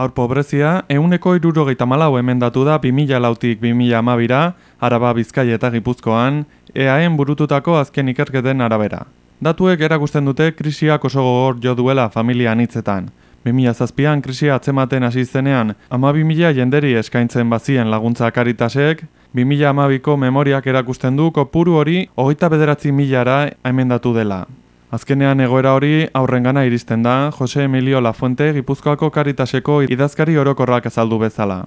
Aur pobrezia, euneko irurogeita malau emendatu da 2000 lautik 2000 amabira, araba bizkai eta gipuzkoan, EAen burututako azken ikerketen arabera. Datuek erakusten dute krisiak oso gogor jo duela familia anitzetan. 2000 zazpian krisia atzematen hasi zenean, ama 2000 jenderi eskaintzen bazien laguntza karitasek, 2000 amabiko memoriak erakusten du kopuru hori hogeita bederatzi milara emendatu dela. Azkenean egoera hori aurrengana iristen da, Jose Emilio Lafuente Gipuzkoako Karitaseko idazkari orokorrak azaldu bezala.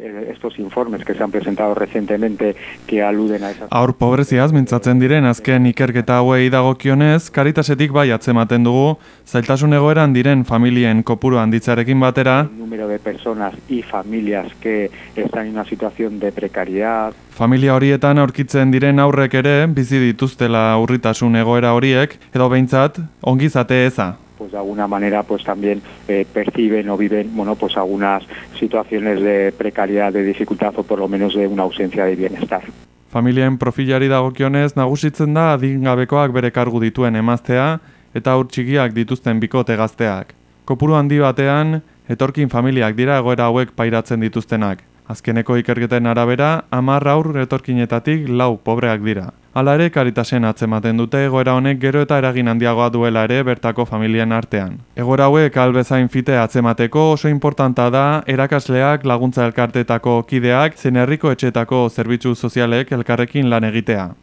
Eh, estos informes que se han presentado recientemente que aluden a esas... Aur pobreziaz mintzatzen diren azken ikerketa hauei dagokionez, Karitasetik bai atzematen dugu, zailtasun egoeran diren familien kopuru handitzarekin batera, El número de personas y familias que están en una situación de precariedad, Familia horietan aurkitzen diren aurrek ere bizi dituztela urritasun egoera horiek, edo behintzat ongizate eza. Pues de alguna manera pues también eh, perciben o viven bueno pues algunas situaciones de precariedad, de dificultad o por lo menos de una ausencia de bienestar. Familien profilari dagokionez nagusitzen da adingabekoak bere kargu dituen emaztea eta aur txikiak dituzten bikote gazteak. Kopuru handi batean, etorkin familiak dira egoera hauek pairatzen dituztenak. Azkeneko ikerketen arabera, hamar aur etorkinetatik lau pobreak dira. Hala ere, karitasen atzematen dute egoera honek gero eta eragin handiagoa duela ere bertako familien artean. Egoera hauek albezain fite atzemateko oso importanta da erakasleak laguntza elkartetako kideak zen herriko etxetako zerbitzu sozialek elkarrekin lan egitea.